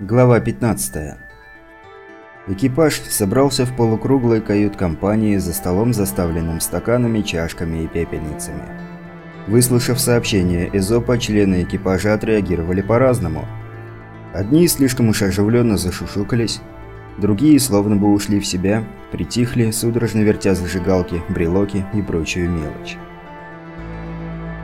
Глава 15. Экипаж собрался в полукруглой кают-компании за столом, заставленным стаканами, чашками и пепельницами. Выслушав сообщение Эзопа, члены экипажа отреагировали по-разному. Одни слишком уж оживленно зашушукались, другие словно бы ушли в себя, притихли, судорожно вертя зажигалки, брелоки и прочую мелочь.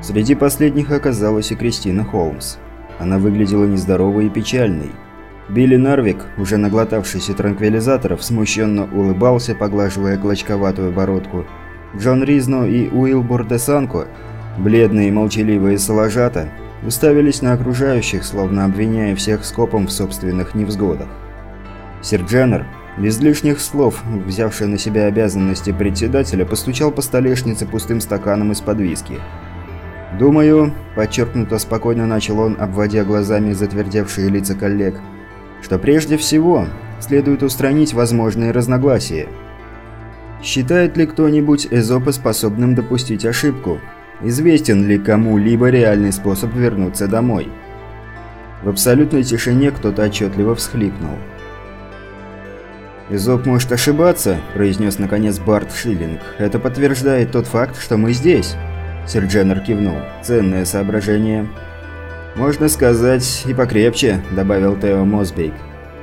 Среди последних оказалась и Кристина Холмс. Она выглядела нездоровой и печальной – Билли Нарвик, уже наглотавшийся транквилизаторов, смущенно улыбался, поглаживая клочковатую бородку. Джон Ризно и Уилбур де Санко, бледные и молчаливые соложата, уставились на окружающих, словно обвиняя всех скопом в собственных невзгодах. Сир Дженнер, без лишних слов, взявший на себя обязанности председателя, постучал по столешнице пустым стаканом из-под виски. «Думаю», – подчеркнуто спокойно начал он, обводя глазами затвердевшие лица коллег – что прежде всего следует устранить возможные разногласия. Считает ли кто-нибудь Эзопа способным допустить ошибку? Известен ли кому-либо реальный способ вернуться домой? В абсолютной тишине кто-то отчетливо всхлипнул. «Эзоп может ошибаться», – произнес наконец Барт Шиллинг. «Это подтверждает тот факт, что мы здесь». Сир Дженнер кивнул. «Ценное соображение». «Можно сказать, и покрепче», – добавил Тео Мосбейк.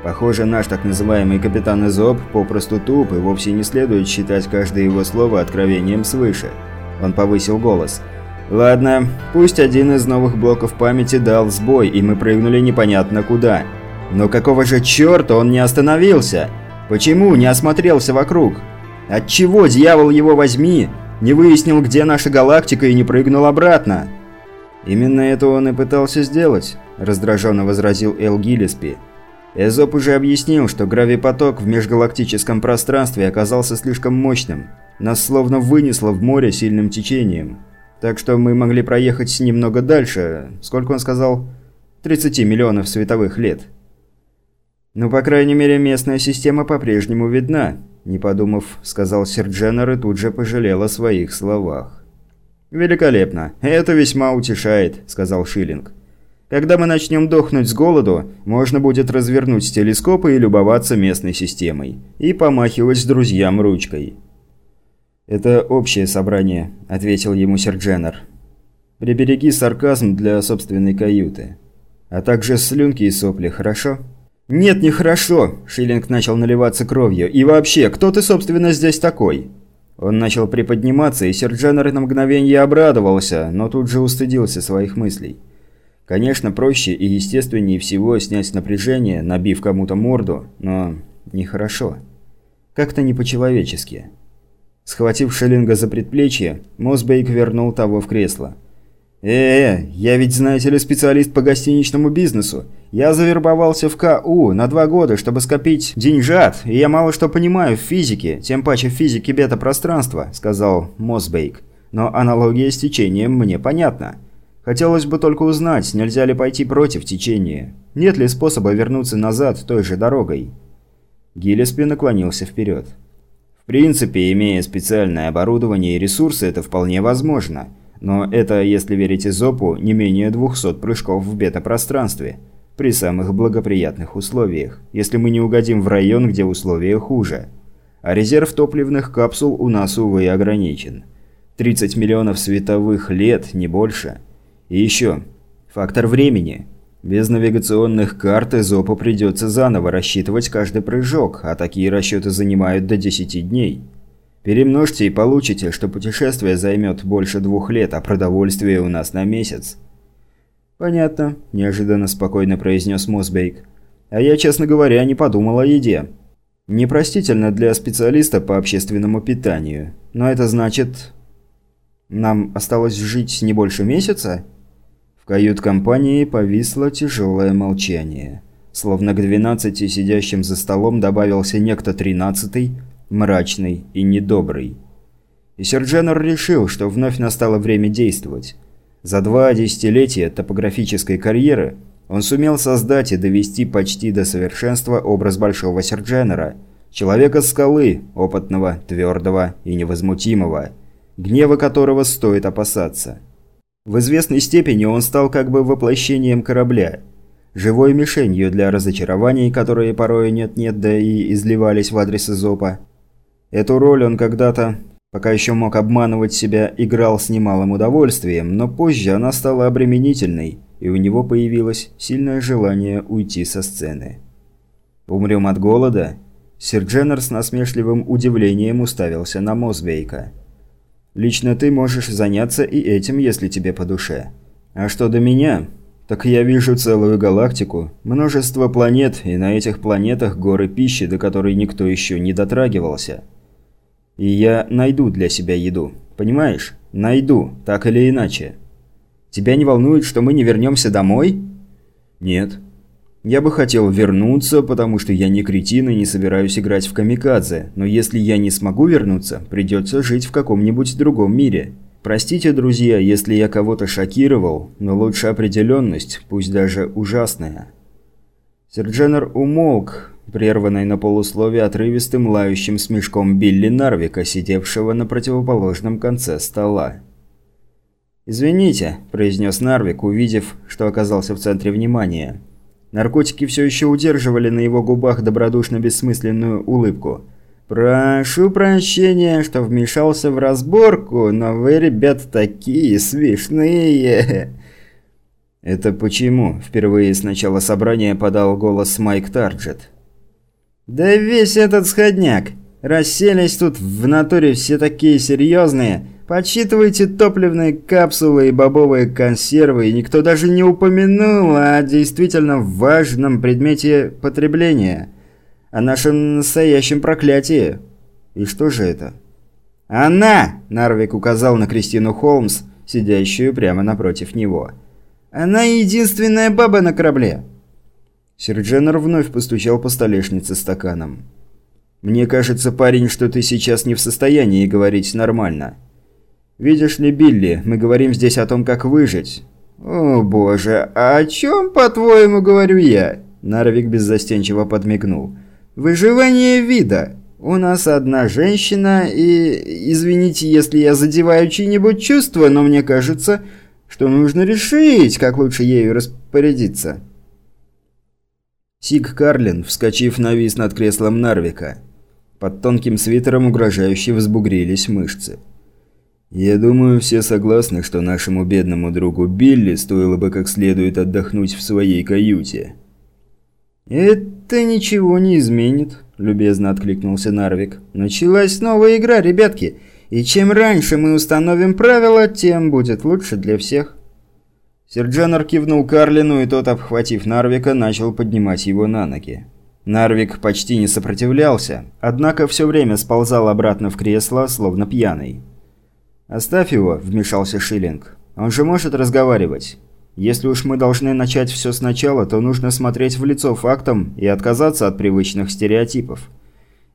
«Похоже, наш так называемый капитан Изоб попросту туп, и вовсе не следует считать каждое его слово откровением свыше». Он повысил голос. «Ладно, пусть один из новых блоков памяти дал сбой, и мы прыгнули непонятно куда. Но какого же черта он не остановился? Почему не осмотрелся вокруг? Отчего, дьявол его возьми, не выяснил, где наша галактика и не прыгнул обратно?» «Именно это он и пытался сделать», – раздраженно возразил Эл Гиллеспи. Эзоп уже объяснил, что гравипоток в межгалактическом пространстве оказался слишком мощным. Нас словно вынесло в море сильным течением. Так что мы могли проехать немного дальше, сколько он сказал? 30 миллионов световых лет. «Ну, по крайней мере, местная система по-прежнему видна», – не подумав, сказал Сир Дженнер и тут же пожалел о своих словах. «Великолепно. Это весьма утешает», – сказал Шиллинг. «Когда мы начнем дохнуть с голоду, можно будет развернуть телескопы и любоваться местной системой. И помахивать друзьям ручкой». «Это общее собрание», – ответил ему Сердженер. «Прибереги сарказм для собственной каюты. А также слюнки и сопли, хорошо?» «Нет, не хорошо!» – Шиллинг начал наливаться кровью. «И вообще, кто ты, собственно, здесь такой?» Он начал приподниматься, и Серджанер на мгновение обрадовался, но тут же устыдился своих мыслей. Конечно, проще и естественнее всего снять напряжение, набив кому-то морду, но нехорошо. Как-то не по-человечески. Схватив Шеллинга за предплечье, Мосбейк вернул того в кресло. «Э-э, я ведь, знаете ли, специалист по гостиничному бизнесу. Я завербовался в КУ на два года, чтобы скопить деньжат, и я мало что понимаю в физике, тем паче в физике бета-пространства», – сказал Мосбейк. «Но аналогия с течением мне понятна. Хотелось бы только узнать, нельзя ли пойти против течения. Нет ли способа вернуться назад той же дорогой?» Гиллеспи наклонился вперед. «В принципе, имея специальное оборудование и ресурсы, это вполне возможно». Но это, если верить Изопу, не менее 200 прыжков в бета-пространстве. При самых благоприятных условиях, если мы не угодим в район, где условия хуже. А резерв топливных капсул у нас, увы, ограничен. 30 миллионов световых лет, не больше. И еще. Фактор времени. Без навигационных карт Изопу придется заново рассчитывать каждый прыжок, а такие расчеты занимают до 10 дней. Перемножьте и получите, что путешествие займет больше двух лет, а продовольствие у нас на месяц». «Понятно», – неожиданно спокойно произнес Мосбейк. «А я, честно говоря, не подумал о еде. Непростительно для специалиста по общественному питанию. Но это значит... Нам осталось жить не больше месяца?» В кают-компании повисло тяжелое молчание. Словно к двенадцати сидящим за столом добавился некто тринадцатый, мрачный и недобрый. И Сердженер решил, что вновь настало время действовать. За два десятилетия топографической карьеры он сумел создать и довести почти до совершенства образ Большого Сердженера, человека-скалы, опытного, твердого и невозмутимого, гнева которого стоит опасаться. В известной степени он стал как бы воплощением корабля. живой мишенью для разочарований, которые порой нет-нет, да и изливались в адрес Изопа. Эту роль он когда-то, пока еще мог обманывать себя, играл с немалым удовольствием, но позже она стала обременительной, и у него появилось сильное желание уйти со сцены. «Умрем от голода?» Сир Дженнер с насмешливым удивлением уставился на Мосбейка. «Лично ты можешь заняться и этим, если тебе по душе. А что до меня, так я вижу целую галактику, множество планет, и на этих планетах горы пищи, до которой никто еще не дотрагивался. И я найду для себя еду, понимаешь? Найду, так или иначе. Тебя не волнует, что мы не вернемся домой? Нет. Я бы хотел вернуться, потому что я не кретин и не собираюсь играть в камикадзе, но если я не смогу вернуться, придется жить в каком-нибудь другом мире. Простите, друзья, если я кого-то шокировал, но лучше определенность, пусть даже ужасная. Сердженер умолк, прерванный на полусловие отрывистым лающим смешком Билли Нарвика, сидевшего на противоположном конце стола. «Извините», – произнес Нарвик, увидев, что оказался в центре внимания. Наркотики все еще удерживали на его губах добродушно-бессмысленную улыбку – «Прошу прощения, что вмешался в разборку, но вы, ребят, такие смешные!» «Это почему?» – впервые с начала собрания подал голос Майк Тарджет. «Да весь этот сходняк! Расселись тут в натуре все такие серьезные. Подсчитывайте топливные капсулы и бобовые консервы, и никто даже не упомянул о действительно важном предмете потребления – о нашем настоящем проклятии. И что же это? «Она!» – Нарвик указал на Кристину Холмс, сидящую прямо напротив него. «Она единственная баба на корабле!» Сир Дженнер вновь постучал по столешнице стаканом. «Мне кажется, парень, что ты сейчас не в состоянии говорить нормально. Видишь ли, Билли, мы говорим здесь о том, как выжить». «О боже, а о чем, по-твоему, говорю я?» Нарвик беззастенчиво подмигнул. Выживание вида. У нас одна женщина, и... Извините, если я задеваю чьи-нибудь чувства, но мне кажется, что нужно решить, как лучше ею распорядиться. Сиг Карлин, вскочив, навис над креслом Нарвика. Под тонким свитером угрожающе взбугрились мышцы. «Я думаю, все согласны, что нашему бедному другу Билли стоило бы как следует отдохнуть в своей каюте». «Это ничего не изменит», – любезно откликнулся Нарвик. «Началась новая игра, ребятки, и чем раньше мы установим правила, тем будет лучше для всех». Серджанер кивнул Карлину, и тот, обхватив Нарвика, начал поднимать его на ноги. Нарвик почти не сопротивлялся, однако все время сползал обратно в кресло, словно пьяный. «Оставь его», – вмешался Шиллинг. «Он же может разговаривать». Если уж мы должны начать все сначала, то нужно смотреть в лицо фактам и отказаться от привычных стереотипов.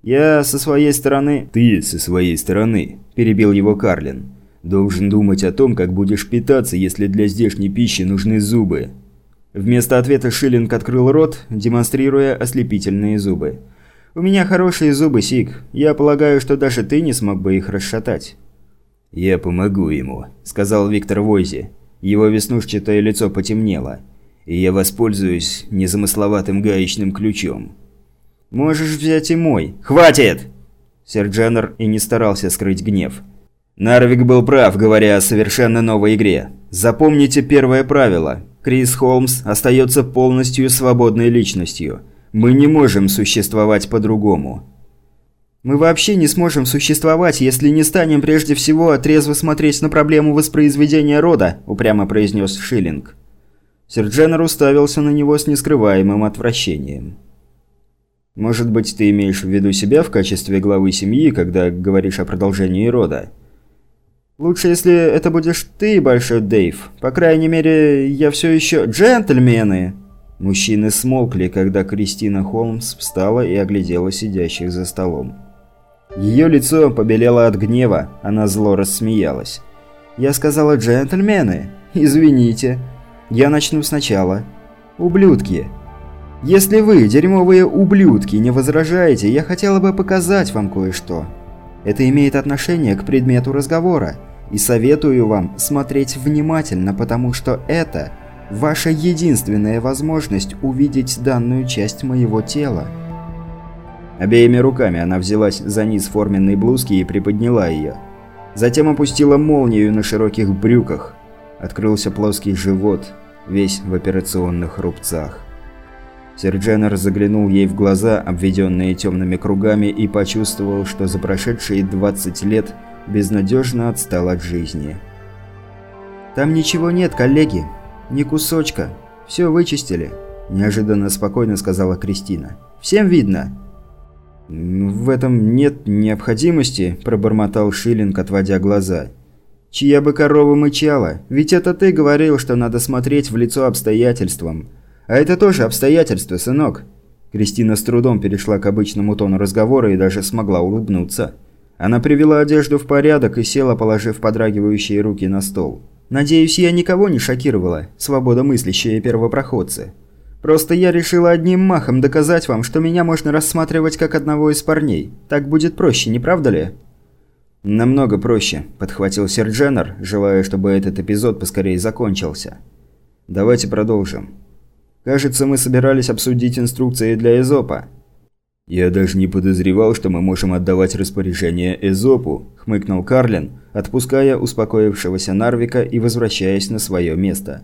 Я со своей стороны... Ты со своей стороны, перебил его Карлин. Должен думать о том, как будешь питаться, если для здешней пищи нужны зубы. Вместо ответа Шиллинг открыл рот, демонстрируя ослепительные зубы. «У меня хорошие зубы, Сик. Я полагаю, что даже ты не смог бы их расшатать». «Я помогу ему», – сказал Виктор Войзи. Его веснушчатое лицо потемнело, и я воспользуюсь незамысловатым гаечным ключом. «Можешь взять и мой». «Хватит!» Сэр Дженнер и не старался скрыть гнев. Нарвик был прав, говоря о совершенно новой игре. Запомните первое правило. Крис Холмс остается полностью свободной личностью. Мы не можем существовать по-другому. Мы вообще не сможем существовать, если не станем прежде всего трезво смотреть на проблему воспроизведения рода», – упрямо произнес Шиллинг. Сердженер уставился на него с нескрываемым отвращением. «Может быть, ты имеешь в виду себя в качестве главы семьи, когда говоришь о продолжении рода?» «Лучше, если это будешь ты, Большой Дэйв. По крайней мере, я все еще... Джентльмены!» Мужчины смолкли, когда Кристина Холмс встала и оглядела сидящих за столом. Ее лицо побелело от гнева, она зло рассмеялась. «Я сказала джентльмены? Извините. Я начну сначала. Ублюдки. Если вы, дерьмовые ублюдки, не возражаете, я хотела бы показать вам кое-что. Это имеет отношение к предмету разговора, и советую вам смотреть внимательно, потому что это Ваша единственная возможность увидеть данную часть моего тела. Обеими руками она взялась за низ форменной блузки и приподняла ее. Затем опустила молнию на широких брюках. Открылся плоский живот, весь в операционных рубцах. Сердженер заглянул ей в глаза, обведенные темными кругами, и почувствовал, что за прошедшие 20 лет безнадежно отстал от жизни. «Там ничего нет, коллеги. Ни кусочка. Все вычистили», – неожиданно спокойно сказала Кристина. «Всем видно?» «В этом нет необходимости», – пробормотал Шиллинг, отводя глаза. «Чья бы корова мычала? Ведь это ты говорил, что надо смотреть в лицо обстоятельствам. А это тоже обстоятельства, сынок». Кристина с трудом перешла к обычному тону разговора и даже смогла улыбнуться. Она привела одежду в порядок и села, положив подрагивающие руки на стол. «Надеюсь, я никого не шокировала, свободомыслящие первопроходцы. Просто я решила одним махом доказать вам, что меня можно рассматривать как одного из парней. Так будет проще, не правда ли?» «Намного проще», – подхватил Сердженер, желая, чтобы этот эпизод поскорее закончился. «Давайте продолжим. Кажется, мы собирались обсудить инструкции для Эзопа». «Я даже не подозревал, что мы можем отдавать распоряжение Эзопу», – хмыкнул Карлин, отпуская успокоившегося Нарвика и возвращаясь на свое место.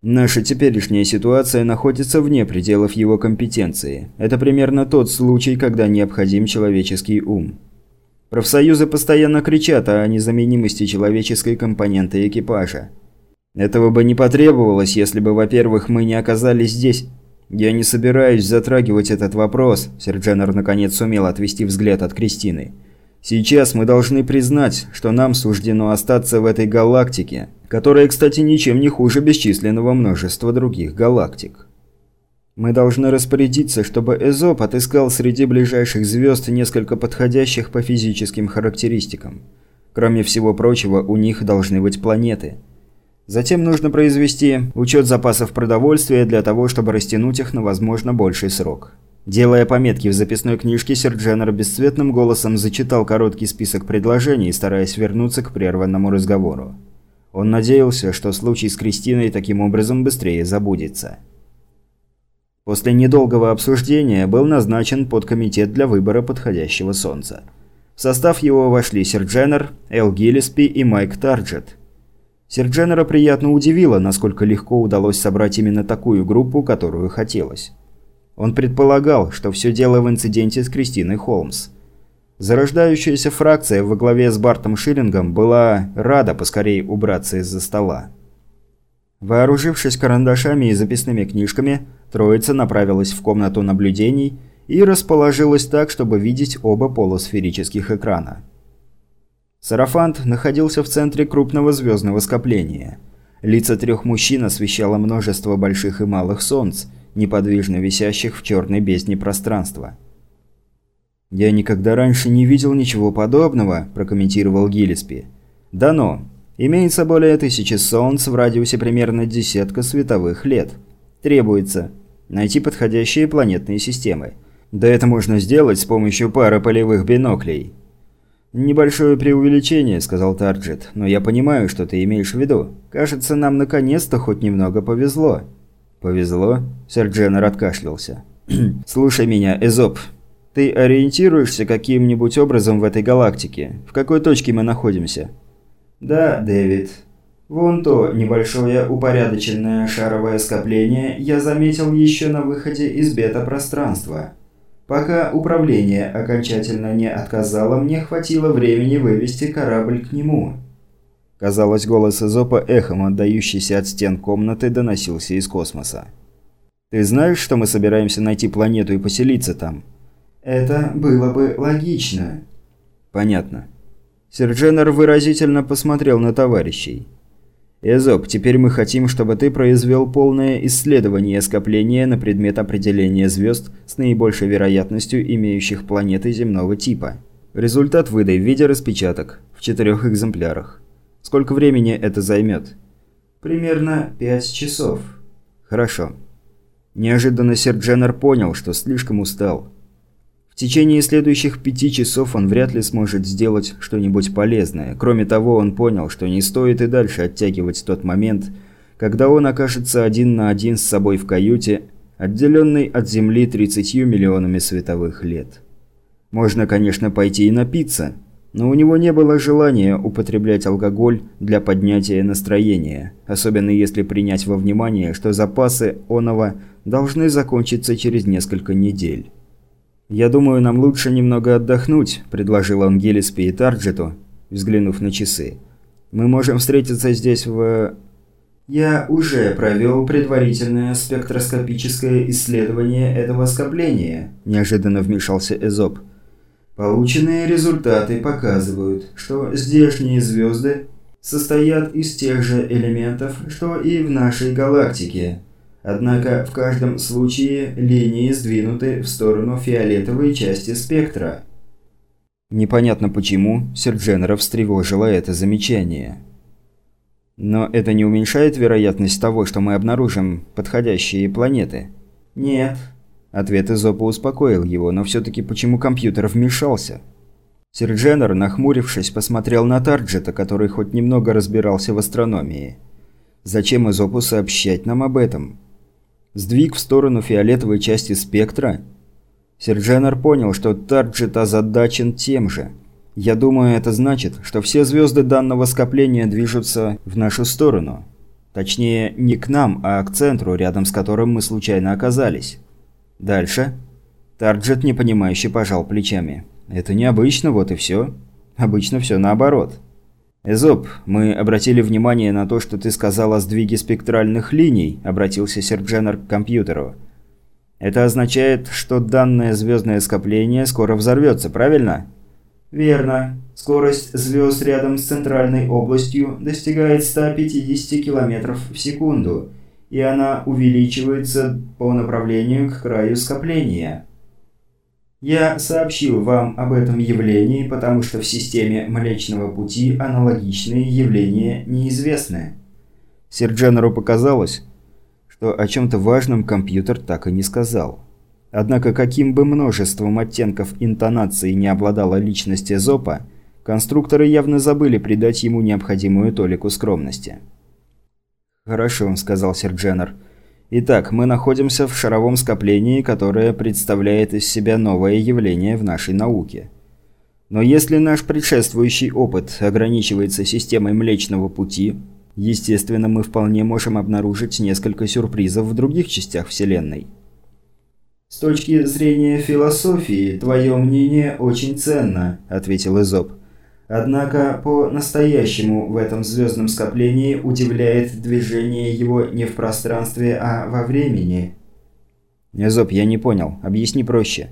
«Наша теперешняя ситуация находится вне пределов его компетенции. Это примерно тот случай, когда необходим человеческий ум. Профсоюзы постоянно кричат о незаменимости человеческой компоненты экипажа. Этого бы не потребовалось, если бы, во-первых, мы не оказались здесь. Я не собираюсь затрагивать этот вопрос, Серджанер наконец сумел отвести взгляд от Кристины. Сейчас мы должны признать, что нам суждено остаться в этой галактике, которая, кстати, ничем не хуже бесчисленного множества других галактик. Мы должны распорядиться, чтобы Эзоп отыскал среди ближайших звезд несколько подходящих по физическим характеристикам. Кроме всего прочего, у них должны быть планеты – Затем нужно произвести учет запасов продовольствия для того, чтобы растянуть их на возможно больший срок. Делая пометки в записной книжке, Сердженер бесцветным голосом зачитал короткий список предложений, стараясь вернуться к прерванному разговору. Он надеялся, что случай с Кристиной таким образом быстрее забудется. После недолгого обсуждения был назначен подкомитет для выбора подходящего солнца. В состав его вошли Сердженер, Эл Гиллиспи и Майк Тарджет. Сердженера приятно удивило, насколько легко удалось собрать именно такую группу, которую хотелось. Он предполагал, что все дело в инциденте с Кристиной Холмс. Зарождающаяся фракция во главе с Бартом Шиллингом была рада поскорее убраться из-за стола. Вооружившись карандашами и записными книжками, троица направилась в комнату наблюдений и расположилась так, чтобы видеть оба полусферических экрана. Сарафант находился в центре крупного звездного скопления. Лица трех мужчин освещало множество больших и малых солнц, неподвижно висящих в черной бездне пространства. «Я никогда раньше не видел ничего подобного», – прокомментировал Гиллиспи. «Дано. Имеется более тысячи солнц в радиусе примерно десятка световых лет. Требуется найти подходящие планетные системы. Да это можно сделать с помощью пары полевых биноклей». «Небольшое преувеличение», – сказал Тарджет, – «но я понимаю, что ты имеешь в виду. Кажется, нам наконец-то хоть немного повезло». «Повезло?» – сэр Дженнер откашлялся. «Слушай меня, Эзоп. Ты ориентируешься каким-нибудь образом в этой галактике? В какой точке мы находимся?» «Да, Дэвид. Вон то небольшое упорядоченное шаровое скопление я заметил еще на выходе из бета-пространства». Пока управление окончательно не отказало, мне хватило времени вывести корабль к нему. Казалось, голос Эзопа, эхом отдающийся от стен комнаты, доносился из космоса. «Ты знаешь, что мы собираемся найти планету и поселиться там?» «Это было бы логично». «Понятно». Сердженер выразительно посмотрел на товарищей. «Эзоп, теперь мы хотим, чтобы ты произвел полное исследование скопления на предмет определения звезд с наибольшей вероятностью имеющих планеты земного типа. Результат выдай в виде распечаток, в четырех экземплярах. Сколько времени это займет?» «Примерно пять часов». «Хорошо». Неожиданно Сердженер понял, что слишком устал. В течение следующих пяти часов он вряд ли сможет сделать что-нибудь полезное. Кроме того, он понял, что не стоит и дальше оттягивать тот момент, когда он окажется один на один с собой в каюте, отделенный от Земли 30 миллионами световых лет. Можно, конечно, пойти и напиться, но у него не было желания употреблять алкоголь для поднятия настроения, особенно если принять во внимание, что запасы оного должны закончиться через несколько недель. «Я думаю, нам лучше немного отдохнуть», – предложил он Гиллиспи и Тарджету, взглянув на часы. «Мы можем встретиться здесь в...» «Я уже провел предварительное спектроскопическое исследование этого скопления», – неожиданно вмешался Эзоп. «Полученные результаты показывают, что здешние звезды состоят из тех же элементов, что и в нашей галактике». Однако в каждом случае линии сдвинуты в сторону фиолетовой части спектра. Непонятно почему Сердженера встревожило это замечание. Но это не уменьшает вероятность того, что мы обнаружим подходящие планеты? Нет. Ответ Изопа успокоил его, но все-таки почему компьютер вмешался? Сердженер, нахмурившись, посмотрел на Тарджета, который хоть немного разбирался в астрономии. Зачем Изопу сообщать нам об этом? Сдвиг в сторону фиолетовой части спектра? Сердженер понял, что Тарджет озадачен тем же. Я думаю, это значит, что все звезды данного скопления движутся в нашу сторону. Точнее, не к нам, а к центру, рядом с которым мы случайно оказались. Дальше. Тарджет непонимающе пожал плечами. Это необычно, вот и все. Обычно все наоборот. «Эзоп, мы обратили внимание на то, что ты сказал о сдвиге спектральных линий», – обратился Сердженер к компьютеру. «Это означает, что данное звездное скопление скоро взорвется, правильно?» «Верно. Скорость звезд рядом с центральной областью достигает 150 км в секунду, и она увеличивается по направлению к краю скопления». Я сообщил вам об этом явлении, потому что в системе Млечного Пути аналогичные явления неизвестны. Серджанеру показалось, что о чем-то важном компьютер так и не сказал. Однако каким бы множеством оттенков интонации не обладала личность Эзопа, конструкторы явно забыли придать ему необходимую толику скромности. «Хорошо», — сказал Серджанер, — Итак, мы находимся в шаровом скоплении, которое представляет из себя новое явление в нашей науке. Но если наш предшествующий опыт ограничивается системой Млечного Пути, естественно, мы вполне можем обнаружить несколько сюрпризов в других частях Вселенной. «С точки зрения философии, твое мнение очень ценно», – ответил Изоб. Однако по-настоящему в этом звездном скоплении удивляет движение его не в пространстве, а во времени. Незоп, я не понял. Объясни проще.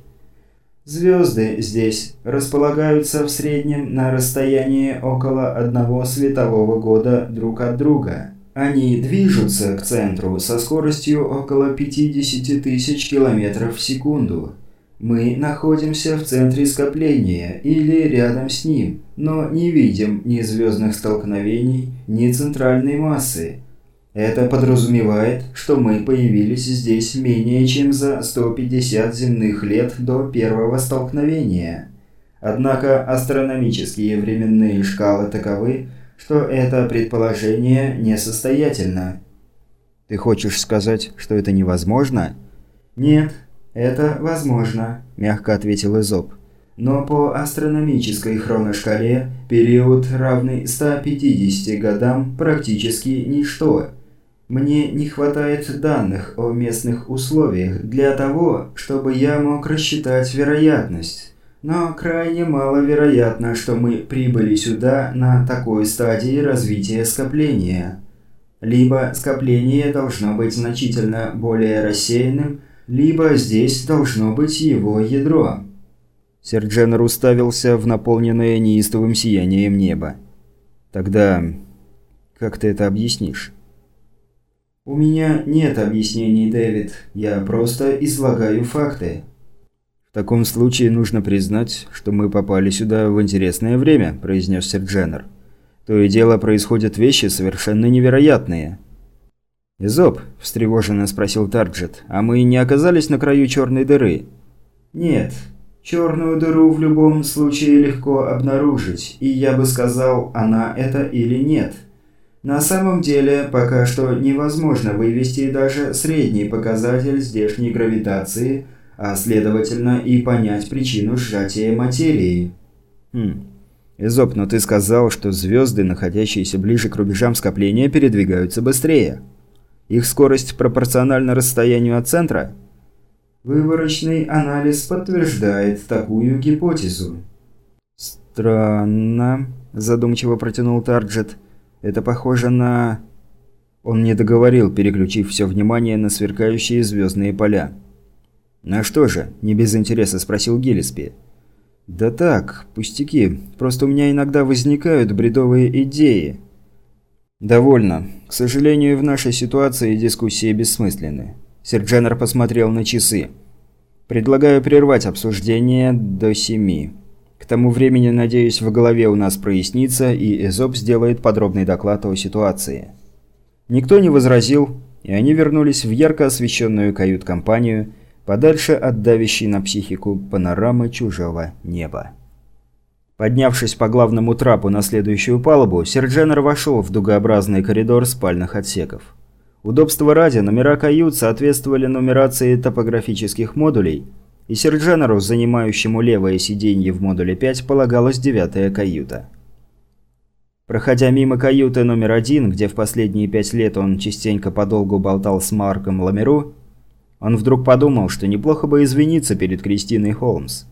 Звезды здесь располагаются в среднем на расстоянии около одного светового года друг от друга. Они движутся к центру со скоростью около 50 тысяч километров в секунду. Мы находимся в центре скопления или рядом с ним, но не видим ни звездных столкновений, ни центральной массы. Это подразумевает, что мы появились здесь менее чем за 150 земных лет до первого столкновения. Однако астрономические временные шкалы таковы, что это предположение несостоятельно. Ты хочешь сказать, что это невозможно? Нет, «Это возможно», – мягко ответил Изоб. «Но по астрономической хроношкале период, равный 150 годам, практически ничто. Мне не хватает данных о местных условиях для того, чтобы я мог рассчитать вероятность. Но крайне маловероятно, что мы прибыли сюда на такой стадии развития скопления. Либо скопление должно быть значительно более рассеянным, либо здесь должно быть его ядро. Сердженер уставился в наполненное неистовым сиянием небо. Тогда... как ты это объяснишь? «У меня нет объяснений, Дэвид. Я просто излагаю факты». «В таком случае нужно признать, что мы попали сюда в интересное время», – произнес Сердженер. «То и дело происходят вещи совершенно невероятные». «Изоб», – встревоженно спросил Тарджет, – «а мы не оказались на краю черной дыры?» «Нет. Черную дыру в любом случае легко обнаружить, и я бы сказал, она это или нет. На самом деле, пока что невозможно вывести даже средний показатель здешней гравитации, а следовательно и понять причину сжатия материи. Хм. Изоп, но ты сказал, что звезды, находящиеся ближе к рубежам скопления, передвигаются быстрее. Их скорость пропорциональна расстоянию от центра? Выборочный анализ подтверждает такую гипотезу. Странно, задумчиво протянул Тарджет. Это похоже на... Он не договорил, переключив все внимание на сверкающие звездные поля. «На что же?» – не без интереса спросил Гиллиспи. «Да так, пустяки. Просто у меня иногда возникают бредовые идеи». «Довольно. К сожалению, в нашей ситуации дискуссии бессмысленны». Сердженер посмотрел на часы. «Предлагаю прервать обсуждение до семи». К тому времени, надеюсь, в голове у нас прояснится, и Эзоп сделает подробный доклад о ситуации. Никто не возразил, и они вернулись в ярко освещенную кают-компанию, подальше от давящей на психику панорамы чужого неба. Поднявшись по главному трапу на следующую палубу, Сердженер вошел в дугообразный коридор спальных отсеков. Удобства ради, номера кают соответствовали нумерации топографических модулей – и Серджанеру, занимающему левое сиденье в модуле 5, полагалась девятая каюта. Проходя мимо каюты номер один, где в последние пять лет он частенько подолгу болтал с Марком Ламеру, он вдруг подумал, что неплохо бы извиниться перед Кристиной Холмс.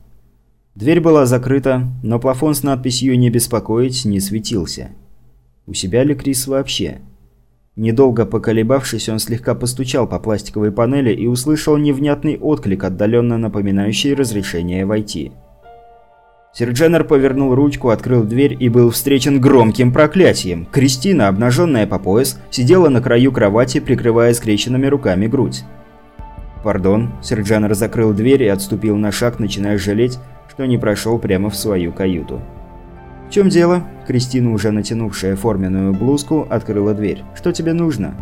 Дверь была закрыта, но плафон с надписью «Не беспокоить» не светился. У себя ли Крис вообще? Недолго поколебавшись, он слегка постучал по пластиковой панели и услышал невнятный отклик, отдаленно напоминающий разрешение войти. Сердженер повернул ручку, открыл дверь и был встречен громким проклятием. Кристина, обнаженная по пояс, сидела на краю кровати, прикрывая скрещенными руками грудь. «Пардон», Серджанер закрыл дверь и отступил на шаг, начиная жалеть, что не прошел прямо в свою каюту. «В чем дело?» Кристина, уже натянувшая форменную блузку, открыла дверь. «Что тебе нужно?»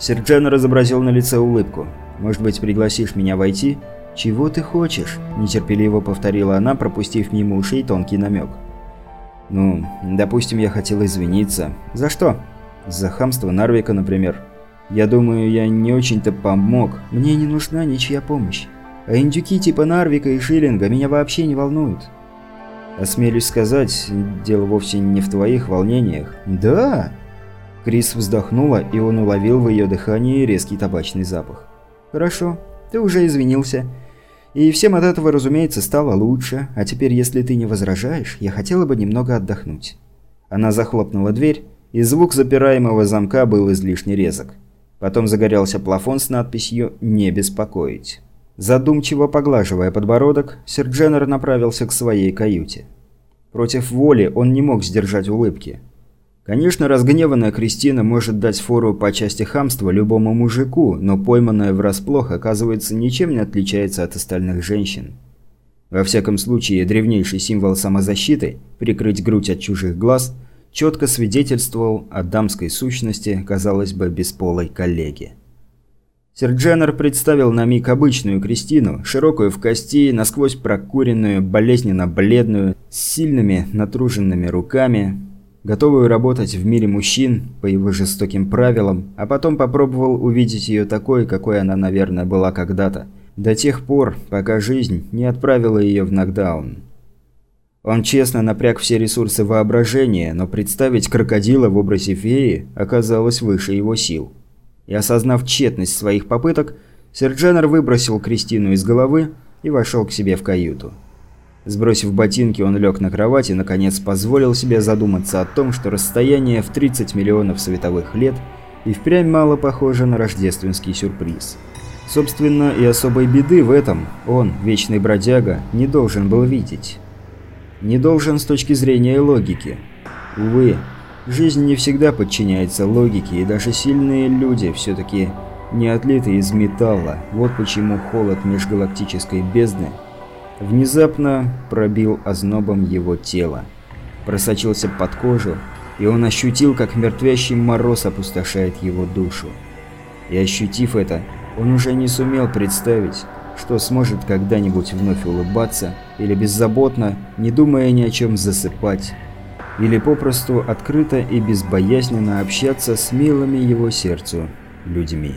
Серджан разобразил на лице улыбку. «Может быть, пригласишь меня войти?» «Чего ты хочешь?» – нетерпеливо повторила она, пропустив мимо ушей тонкий намек. «Ну, допустим, я хотел извиниться. За что?» «За хамство Нарвика, например. Я думаю, я не очень-то помог. Мне не нужна ничья помощь. А индюки типа Нарвика и Шиллинга меня вообще не волнуют. Осмелюсь сказать, дело вовсе не в твоих волнениях. Да? Крис вздохнула, и он уловил в ее дыхании резкий табачный запах. Хорошо, ты уже извинился. И всем от этого, разумеется, стало лучше, а теперь, если ты не возражаешь, я хотела бы немного отдохнуть. Она захлопнула дверь, и звук запираемого замка был излишне резок. Потом загорелся плафон с надписью «Не беспокоить». Задумчиво поглаживая подбородок, Сердженер направился к своей каюте. Против воли он не мог сдержать улыбки. Конечно, разгневанная Кристина может дать фору по части хамства любому мужику, но пойманная врасплох, оказывается, ничем не отличается от остальных женщин. Во всяком случае, древнейший символ самозащиты – прикрыть грудь от чужих глаз – четко свидетельствовал о дамской сущности, казалось бы, бесполой коллеги. Сердженер представил на миг обычную Кристину, широкую в кости, насквозь прокуренную, болезненно бледную, с сильными натруженными руками, готовую работать в мире мужчин по его жестоким правилам, а потом попробовал увидеть ее такой, какой она, наверное, была когда-то, до тех пор, пока жизнь не отправила ее в нокдаун. Он честно напряг все ресурсы воображения, но представить крокодила в образе феи оказалось выше его сил и осознав тщетность своих попыток, Сердженер выбросил Кристину из головы и вошел к себе в каюту. Сбросив ботинки, он лег на кровать и, наконец, позволил себе задуматься о том, что расстояние в 30 миллионов световых лет и впрямь мало похоже на рождественский сюрприз. Собственно, и особой беды в этом он, вечный бродяга, не должен был видеть. Не должен с точки зрения логики. Увы, Жизнь не всегда подчиняется логике, и даже сильные люди все-таки не отлиты из металла. Вот почему холод межгалактической бездны внезапно пробил ознобом его тело. Просочился под кожу, и он ощутил, как мертвящий мороз опустошает его душу. И ощутив это, он уже не сумел представить, что сможет когда-нибудь вновь улыбаться или беззаботно, не думая ни о чем засыпать или попросту открыто и безбоязненно общаться с милыми его сердцу людьми.